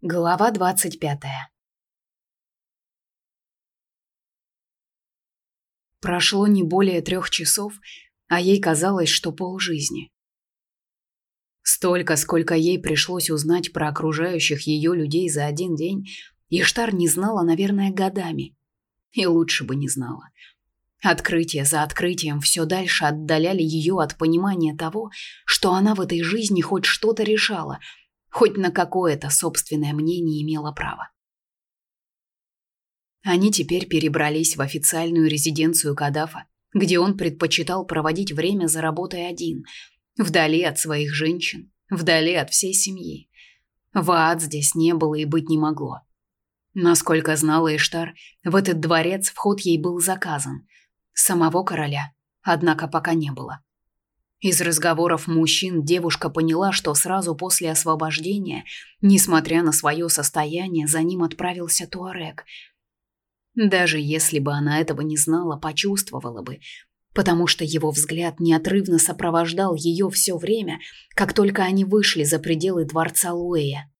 Глава двадцать пятая. Прошло не более трех часов, а ей казалось, что полжизни. Столько, сколько ей пришлось узнать про окружающих ее людей за один день, Иштар не знала, наверное, годами. И лучше бы не знала. Открытие за открытием все дальше отдаляли ее от понимания того, что она в этой жизни хоть что-то решала – хоть на какое-то собственное мнение имела право. Они теперь перебрались в официальную резиденцию Кадафа, где он предпочитал проводить время за работой один, вдали от своих женщин, вдали от всей семьи. Ваад здесь не было и быть не могло. Насколько знала Иштар, в этот дворец вход ей был заказан. Самого короля, однако, пока не было. Из разговоров мужчин девушка поняла, что сразу после освобождения, несмотря на свое состояние, за ним отправился Туарек. Даже если бы она этого не знала, почувствовала бы, потому что его взгляд неотрывно сопровождал ее все время, как только они вышли за пределы дворца Луэя.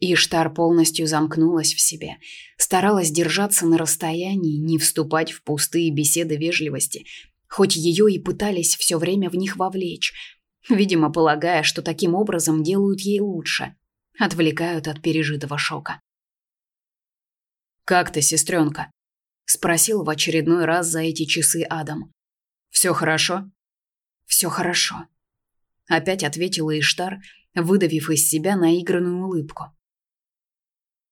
Иштар полностью замкнулась в себе, старалась держаться на расстоянии, не вступать в пустые беседы вежливости – хоть ее и пытались все время в них вовлечь, видимо, полагая, что таким образом делают ей лучше, отвлекают от пережитого шока. «Как ты, сестренка?» – спросил в очередной раз за эти часы Адам. «Все хорошо?» «Все хорошо», – опять ответила Иштар, выдавив из себя наигранную улыбку.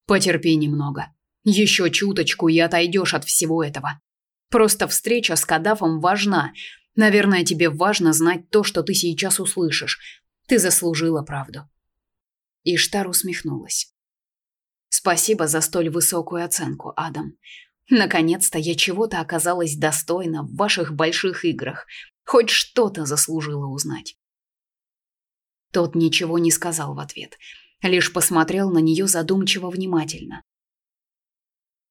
«Потерпи немного. Еще чуточку и отойдешь от всего этого. Просто встреча с Кадафом важна. Наверное, тебе важно знать то, что ты сейчас услышишь. Ты заслужила правду. Иштар усмехнулась. Спасибо за столь высокую оценку, Адам. Наконец-то я чего-то оказалась достойна в ваших больших играх. Хоть что-то заслужила узнать. Тот ничего не сказал в ответ, лишь посмотрел на нее задумчиво внимательно.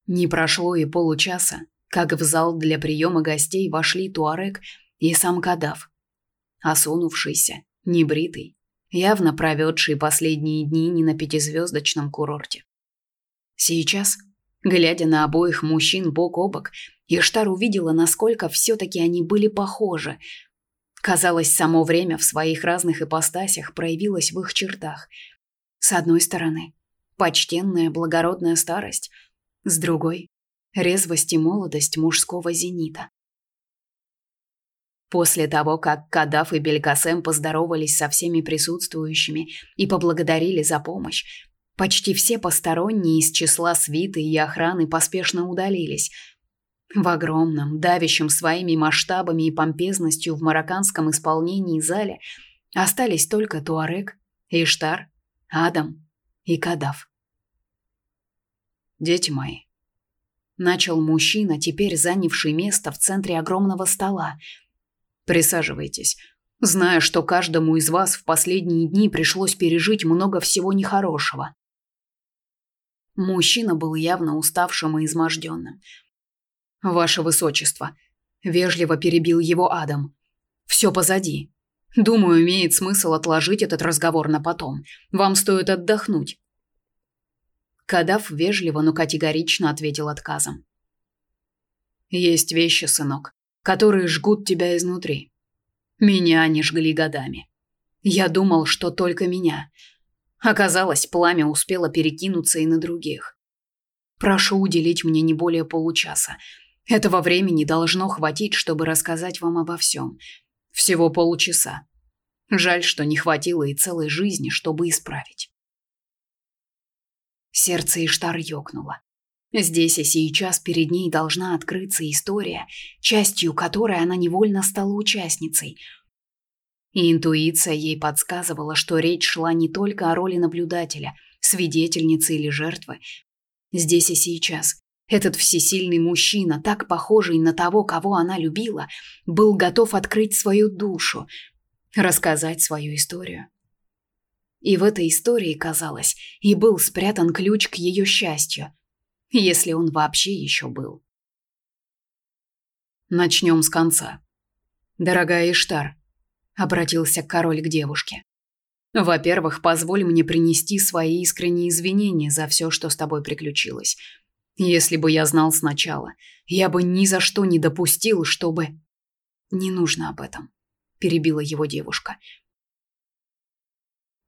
Не прошло и получаса, как в зал для приема гостей вошли Туарек и сам Кадав. Осунувшийся, небритый, явно проведший последние дни не на пятизвездочном курорте. Сейчас, глядя на обоих мужчин бок о бок, Иштар увидела, насколько все-таки они были похожи. Казалось, само время в своих разных ипостасях проявилось в их чертах. С одной стороны, почтенная благородная старость, с другой резвость и молодость мужского зенита. После того, как Кадаф и Белькасем поздоровались со всеми присутствующими и поблагодарили за помощь, почти все посторонние из числа свиты и охраны поспешно удалились. В огромном, давящем своими масштабами и помпезностью в марокканском исполнении зале остались только Туарек, Иштар, Адам и Кадаф. «Дети мои», начал мужчина, теперь занявший место в центре огромного стола. Присаживайтесь. Знаю, что каждому из вас в последние дни пришлось пережить много всего нехорошего. Мужчина был явно уставшим и изможденным. Ваше высочество, вежливо перебил его Адам. Все позади. Думаю, имеет смысл отложить этот разговор на потом. Вам стоит отдохнуть. Кадав вежливо, но категорично ответил отказом. Есть вещи, сынок, которые жгут тебя изнутри. Меня они жгли годами. Я думал, что только меня. Оказалось, пламя успело перекинуться и на других. Прошу уделить мне не более получаса. Этого времени должно хватить, чтобы рассказать вам обо всем. Всего полчаса. Жаль, что не хватило и целой жизни, чтобы исправить. Сердце Иштар ёкнуло. Здесь и сейчас перед ней должна открыться история, частью которой она невольно стала участницей. И интуиция ей подсказывала, что речь шла не только о роли наблюдателя, свидетельницы или жертвы. Здесь и сейчас этот всесильный мужчина, так похожий на того, кого она любила, был готов открыть свою душу, рассказать свою историю. И в этой истории, казалось, и был спрятан ключ к ее счастью, если он вообще еще был. Начнем с конца. Дорогая Иштар, обратился король к девушке. Во-первых, позволь мне принести свои искренние извинения за все, что с тобой приключилось. Если бы я знал сначала, я бы ни за что не допустил, чтобы Не нужно об этом, перебила его девушка.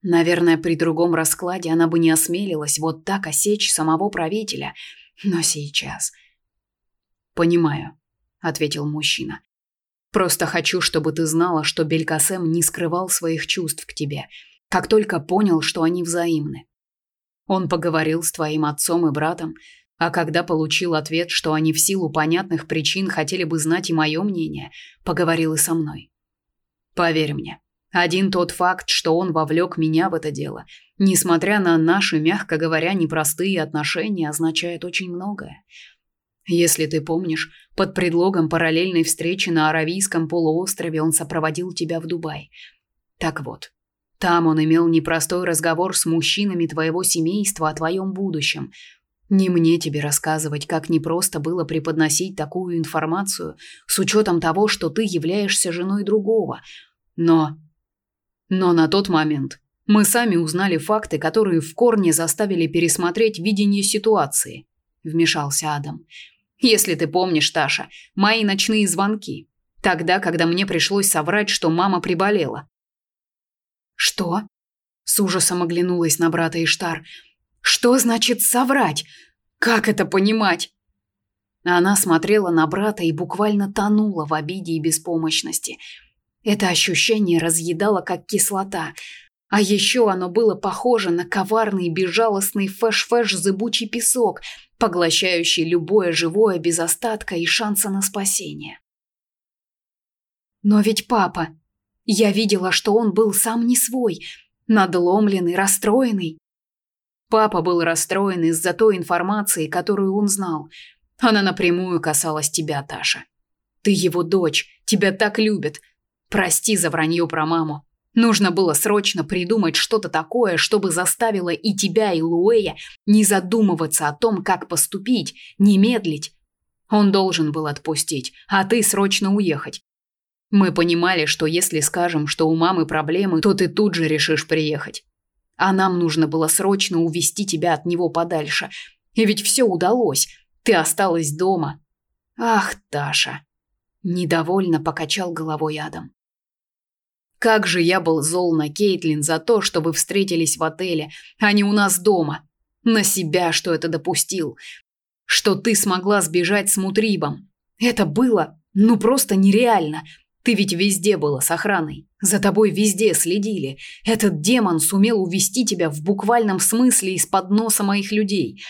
Наверное, при другом раскладе она бы не осмелилась вот так осечь самого правителя, но сейчас Понимаю, ответил мужчина. Просто хочу, чтобы ты знала, что Белькасем не скрывал своих чувств к тебе, как только понял, что они взаимны. Он поговорил с твоим отцом и братом, а когда получил ответ, что они в силу понятных причин хотели бы знать и мое мнение, поговорил и со мной. Поверь мне, один тот факт, что он вовлек меня в это дело, несмотря на наши, мягко говоря, непростые отношения, означает очень многое. Если ты помнишь, под предлогом параллельной встречи на Аравийском полуострове он сопроводил тебя в Дубай. Так вот, там он имел непростой разговор с мужчинами твоего семейства о твоем будущем. Не мне тебе рассказывать, как непросто было преподносить такую информацию с учетом того, что ты являешься женой другого. Но... Но на тот момент мы сами узнали факты, которые в корне заставили пересмотреть видение ситуации, вмешался Адам. Если ты помнишь, Таша, мои ночные звонки. Тогда, когда мне пришлось соврать, что мама приболела. Что? С ужасом оглянулась на брата Иштар. Что значит соврать? Как это понимать? Она смотрела на брата и буквально тонула в обиде и беспомощности. Это ощущение разъедало как кислота. А еще оно было похоже на коварный безжалостный фэш-фэш зыбучий песок, поглощающий любое живое без остатка и шанса на спасение. Но ведь папа, я видела, что он был сам не свой, надломленный, расстроенный. Папа был расстроен из-за той информации, которую он знал. Она напрямую касалась тебя, Таша. Ты его дочь, тебя так любят. Прости за вранье про маму. Нужно было срочно придумать что-то такое, чтобы заставило и тебя, и Луэя не задумываться о том, как поступить, не медлить. Он должен был отпустить, а ты срочно уехать. Мы понимали, что если скажем, что у мамы проблемы, то ты тут же решишь приехать. А нам нужно было срочно увести тебя от него подальше. И ведь все удалось. Ты осталась дома. Ах, Таша. Недовольно покачал головой Адам. Как же я был зол на Кейтлин за то, что вы встретились в отеле, а не у нас дома. На себя, что это допустил. Что ты смогла сбежать с Мутрибом. Это было, ну просто нереально. Ты ведь везде была с охраной. За тобой везде следили. Этот демон сумел увести тебя в буквальном смысле из-под носа моих людей.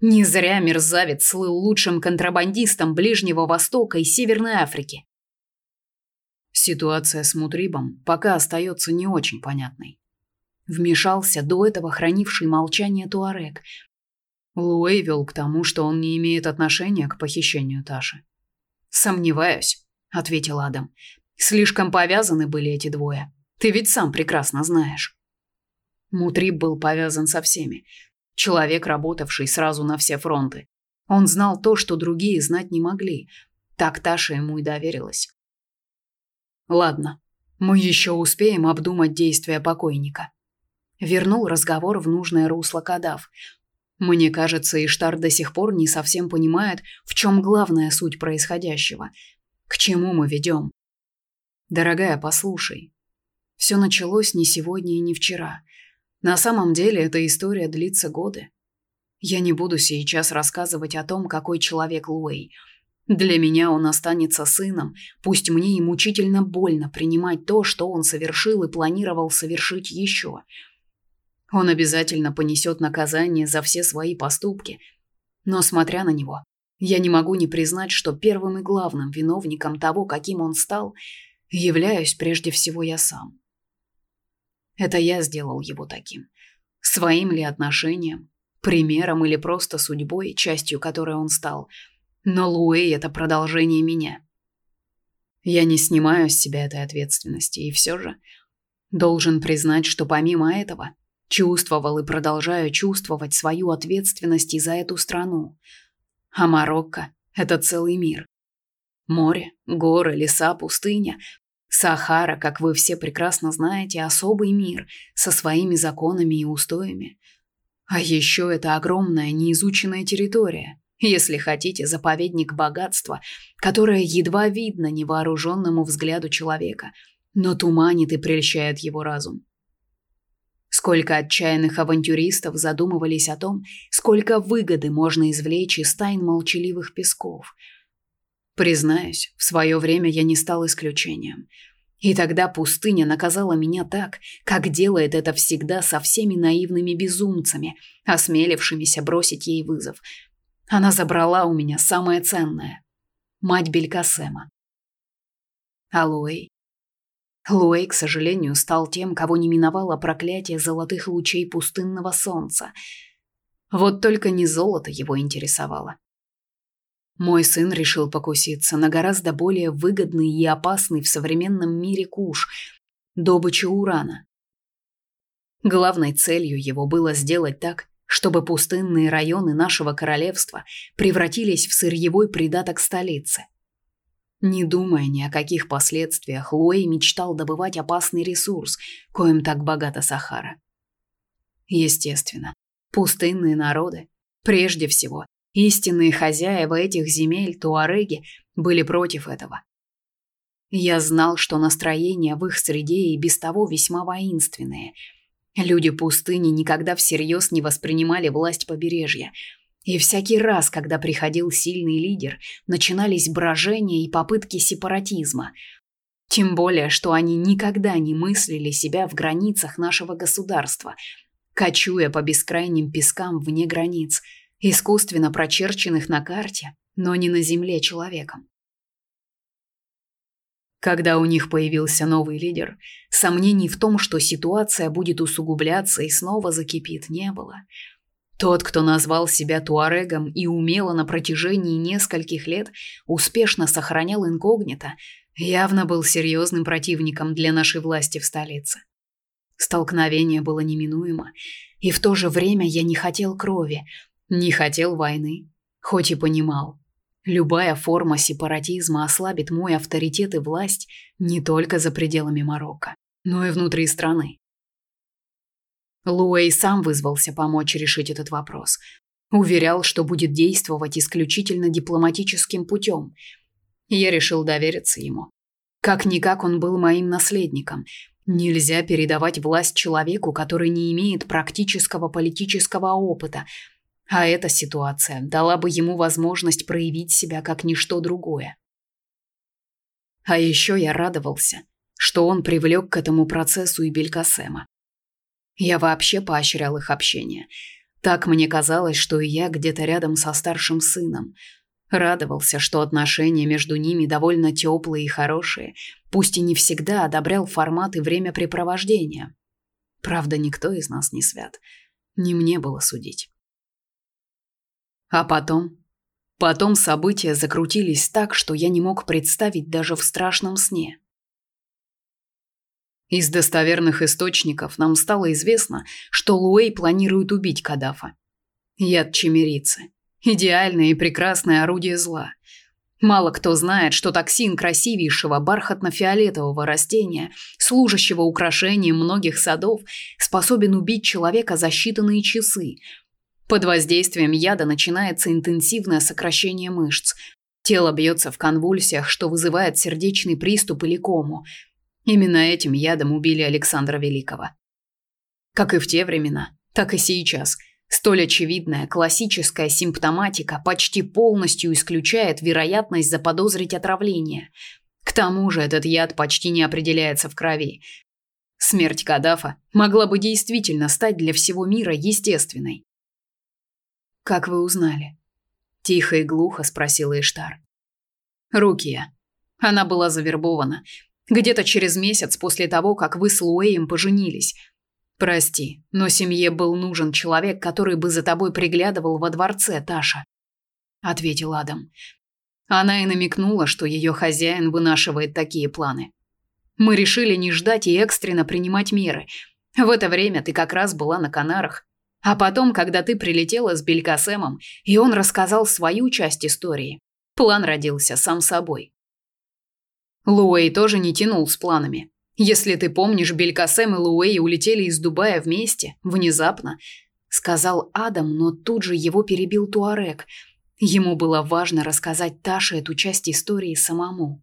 Не зря мерзавец слыл лучшим контрабандистом Ближнего Востока и Северной Африки. Ситуация с Мутрибом пока остается не очень понятной. Вмешался до этого хранивший молчание Туарек. Луэй вел к тому, что он не имеет отношения к похищению Таши. «Сомневаюсь», — ответил Адам. «Слишком повязаны были эти двое. Ты ведь сам прекрасно знаешь». Мутриб был повязан со всеми. Человек, работавший сразу на все фронты. Он знал то, что другие знать не могли. Так Таша ему и доверилась. Ладно, мы еще успеем обдумать действия покойника. Вернул разговор в нужное русло Кадав. Мне кажется, Иштар до сих пор не совсем понимает, в чем главная суть происходящего. К чему мы ведем. Дорогая, послушай. Все началось не сегодня и не вчера. На самом деле эта история длится годы. Я не буду сейчас рассказывать о том, какой человек Луэй – для меня он останется сыном, пусть мне и мучительно больно принимать то, что он совершил и планировал совершить еще. Он обязательно понесет наказание за все свои поступки. Но смотря на него, я не могу не признать, что первым и главным виновником того, каким он стал, являюсь прежде всего я сам. Это я сделал его таким. Своим ли отношением, примером или просто судьбой, частью которой он стал – но Луэй – это продолжение меня. Я не снимаю с себя этой ответственности, и все же должен признать, что помимо этого чувствовал и продолжаю чувствовать свою ответственность и за эту страну. А Марокко – это целый мир. Море, горы, леса, пустыня – Сахара, как вы все прекрасно знаете, особый мир со своими законами и устоями. А еще это огромная неизученная территория, если хотите, заповедник богатства, которое едва видно невооруженному взгляду человека, но туманит и прельщает его разум. Сколько отчаянных авантюристов задумывались о том, сколько выгоды можно извлечь из тайн молчаливых песков. Признаюсь, в свое время я не стал исключением. И тогда пустыня наказала меня так, как делает это всегда со всеми наивными безумцами, осмелившимися бросить ей вызов. Она забрала у меня самое ценное мать Белькасема. Алоэй Луэй, к сожалению, стал тем, кого не миновало проклятие золотых лучей пустынного солнца. Вот только не золото его интересовало. Мой сын решил покуситься на гораздо более выгодный и опасный в современном мире куш – добычу урана. Главной целью его было сделать так, чтобы пустынные районы нашего королевства превратились в сырьевой придаток столицы. Не думая ни о каких последствиях, Луэй мечтал добывать опасный ресурс, коим так богата Сахара. Естественно, пустынные народы, прежде всего, истинные хозяева этих земель, туареги, были против этого. Я знал, что настроения в их среде и без того весьма воинственные. Люди пустыни никогда всерьез не воспринимали власть побережья – и всякий раз, когда приходил сильный лидер, начинались брожения и попытки сепаратизма. Тем более, что они никогда не мыслили себя в границах нашего государства, кочуя по бескрайним пескам вне границ, искусственно прочерченных на карте, но не на земле человеком. Когда у них появился новый лидер, сомнений в том, что ситуация будет усугубляться и снова закипит, не было – тот, кто назвал себя туарегом и умело на протяжении нескольких лет успешно сохранял инкогнито, явно был серьезным противником для нашей власти в столице. Столкновение было неминуемо, и в то же время я не хотел крови, не хотел войны, хоть и понимал. Любая форма сепаратизма ослабит мой авторитет и власть не только за пределами Марокко, но и внутри страны. Луэй сам вызвался помочь решить этот вопрос. Уверял, что будет действовать исключительно дипломатическим путем. Я решил довериться ему. Как-никак он был моим наследником. Нельзя передавать власть человеку, который не имеет практического политического опыта. А эта ситуация дала бы ему возможность проявить себя как ничто другое. А еще я радовался, что он привлек к этому процессу и Белькасема. Я вообще поощрял их общение. Так мне казалось, что и я где-то рядом со старшим сыном. Радовался, что отношения между ними довольно теплые и хорошие, пусть и не всегда одобрял формат и времяпрепровождения. Правда, никто из нас не свят. Не мне было судить. А потом... Потом события закрутились так, что я не мог представить даже в страшном сне. Из достоверных источников нам стало известно, что Луэй планирует убить Кадафа. Яд чемерицы. Идеальное и прекрасное орудие зла. Мало кто знает, что токсин красивейшего бархатно-фиолетового растения, служащего украшением многих садов, способен убить человека за считанные часы. Под воздействием яда начинается интенсивное сокращение мышц. Тело бьется в конвульсиях, что вызывает сердечный приступ или кому – Именно этим ядом убили Александра Великого. Как и в те времена, так и сейчас. Столь очевидная классическая симптоматика почти полностью исключает вероятность заподозрить отравление. К тому же этот яд почти не определяется в крови. Смерть Кадафа могла бы действительно стать для всего мира естественной. Как вы узнали? тихо и глухо спросила Иштар. Рукия. Она была завербована, где-то через месяц после того, как вы с Луэем поженились. Прости, но семье был нужен человек, который бы за тобой приглядывал во дворце, Таша, ответил Адам. Она и намекнула, что ее хозяин вынашивает такие планы. Мы решили не ждать и экстренно принимать меры. В это время ты как раз была на Канарах. А потом, когда ты прилетела с Белькасемом, и он рассказал свою часть истории, план родился сам собой. Луэй тоже не тянул с планами. Если ты помнишь, Белькасем и Луэй улетели из Дубая вместе, внезапно, сказал Адам, но тут же его перебил Туарек. Ему было важно рассказать Таше эту часть истории самому.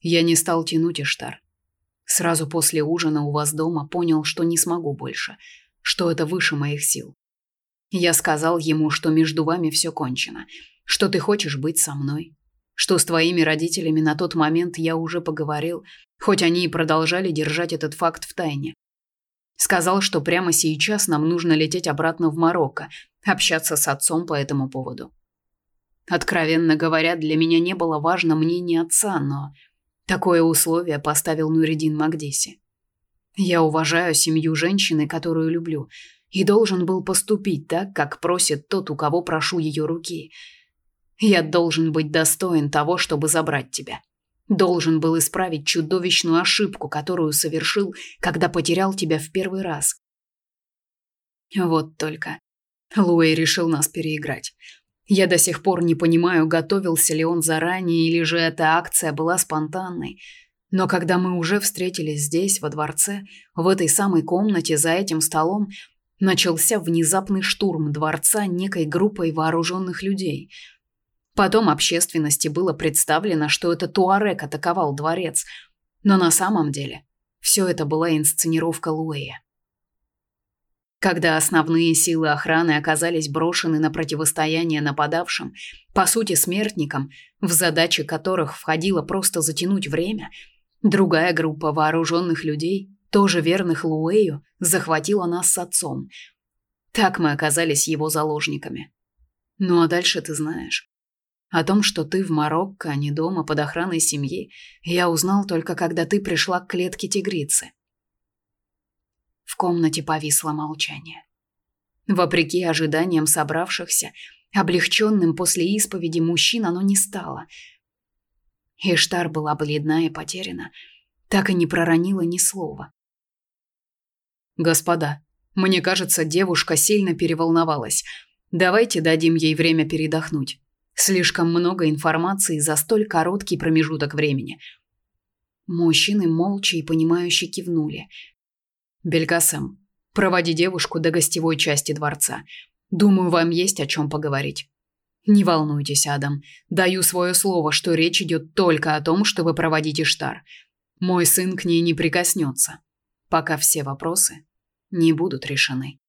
Я не стал тянуть Иштар. Сразу после ужина у вас дома понял, что не смогу больше, что это выше моих сил. Я сказал ему, что между вами все кончено, что ты хочешь быть со мной, что с твоими родителями на тот момент я уже поговорил, хоть они и продолжали держать этот факт в тайне. Сказал, что прямо сейчас нам нужно лететь обратно в Марокко, общаться с отцом по этому поводу. Откровенно говоря, для меня не было важно мнение отца, но такое условие поставил Нуридин Магдиси. Я уважаю семью женщины, которую люблю, и должен был поступить так, как просит тот, у кого прошу ее руки. Я должен быть достоин того, чтобы забрать тебя. Должен был исправить чудовищную ошибку, которую совершил, когда потерял тебя в первый раз. Вот только Луэй решил нас переиграть. Я до сих пор не понимаю, готовился ли он заранее или же эта акция была спонтанной. Но когда мы уже встретились здесь, во дворце, в этой самой комнате за этим столом, начался внезапный штурм дворца некой группой вооруженных людей – Потом общественности было представлено, что это Туарек атаковал дворец, но на самом деле все это была инсценировка Луэя. Когда основные силы охраны оказались брошены на противостояние нападавшим, по сути смертникам, в задачи которых входило просто затянуть время, другая группа вооруженных людей, тоже верных Луэю, захватила нас с отцом. Так мы оказались его заложниками. Ну а дальше ты знаешь. О том, что ты в Марокко, а не дома под охраной семьи, я узнал только когда ты пришла к клетке тигрицы. В комнате повисло молчание. Вопреки ожиданиям собравшихся, облегченным после исповеди мужчин оно не стало. Иштар была бледна и потеряна, так и не проронила ни слова. «Господа, мне кажется, девушка сильно переволновалась. Давайте дадим ей время передохнуть. Слишком много информации за столь короткий промежуток времени. Мужчины молча и понимающе кивнули. Белькасем, проводи девушку до гостевой части дворца. Думаю, вам есть о чем поговорить. Не волнуйтесь, Адам. Даю свое слово, что речь идет только о том, чтобы проводить Иштар. Мой сын к ней не прикоснется, пока все вопросы не будут решены.